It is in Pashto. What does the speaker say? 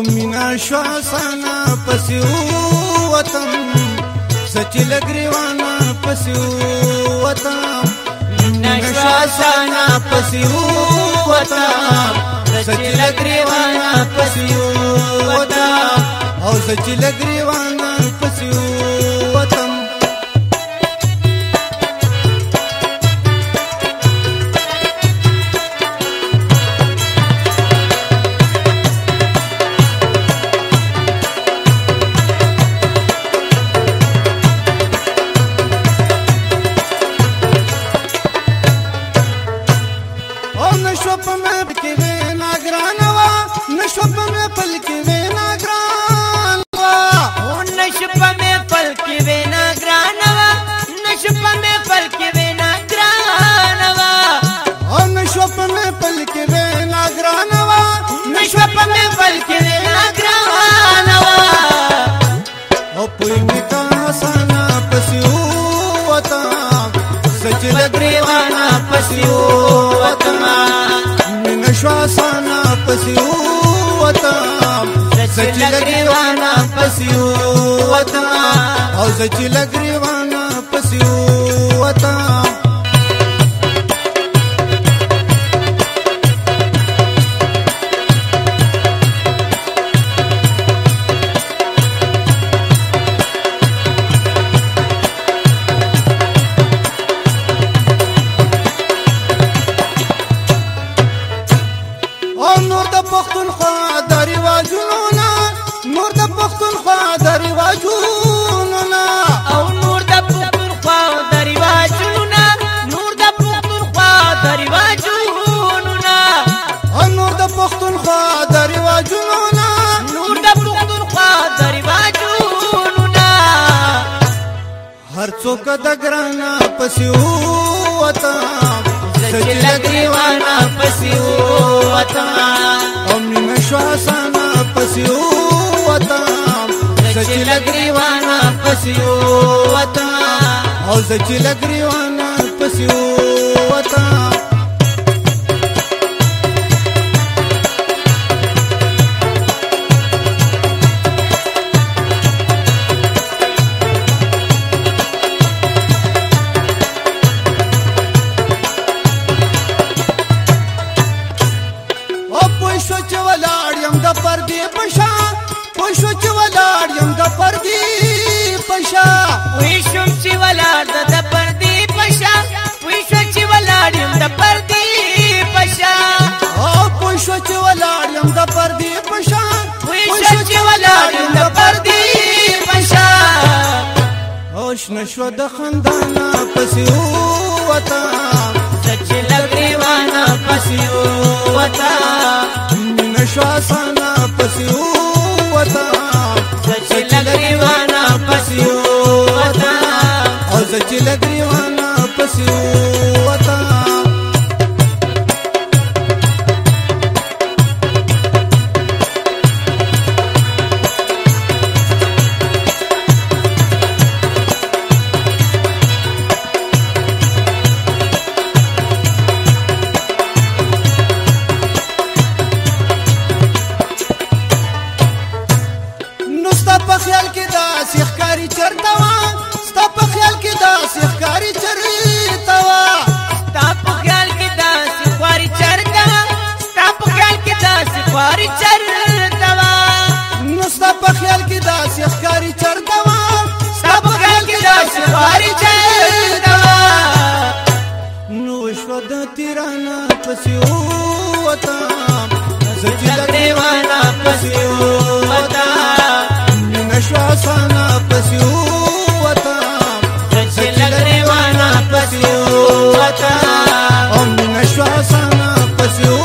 او مینا شو اسانا پسیو وطن سچ لګریوانا پسیو وطن مینا شو اسانا پسیو وطن سچ لګریوانا پسیو وطن او سچ لګریوانا پسیو نشوب مې پکې وینا ګران وا نشوب مې پلکې وینا ګران وا او نشوب مې پلکې وینا ګران وا نشوب مې له پریوانا پسیو وتما من شوا سانا پسیو وتما سچ له پریوانا پسیو وتما او سچ له پریوانا پسیو وتما هر څوک د ګرانا پسیو وتا سجل دیوانا پسیو وتا اوم مشواسانا پسیو وتا سجل دیوانا پسیو وتا او سجل دیوانا پسیو چې ولاړ يم د پردي پشا پوه شو چې ولاړ يم د پردي پشا وې شم چې ولاړ د پردي پشا وې شو چې ولاړ يم د پردي پشا او پوه شو چې ولاړ يم د پردي پشا وې شو چې ولاړ يم د پردي پشا اوش نشو د خندانا پسې وتا داسې ښکاری چرته وا ستا په خیال کې داسې ښکاری چرته وا ستا په خیال کې داسې ښکاری چرته ستا په خیال کې داسې ښکاری چرته وا نو ستا په خیال کې داسې ښکاری چرته وا ستا په خیال کې داسې ښکاری چرته وا نو شو د تیرانا پسې وتا زه چې د دیوانا پسې وتا you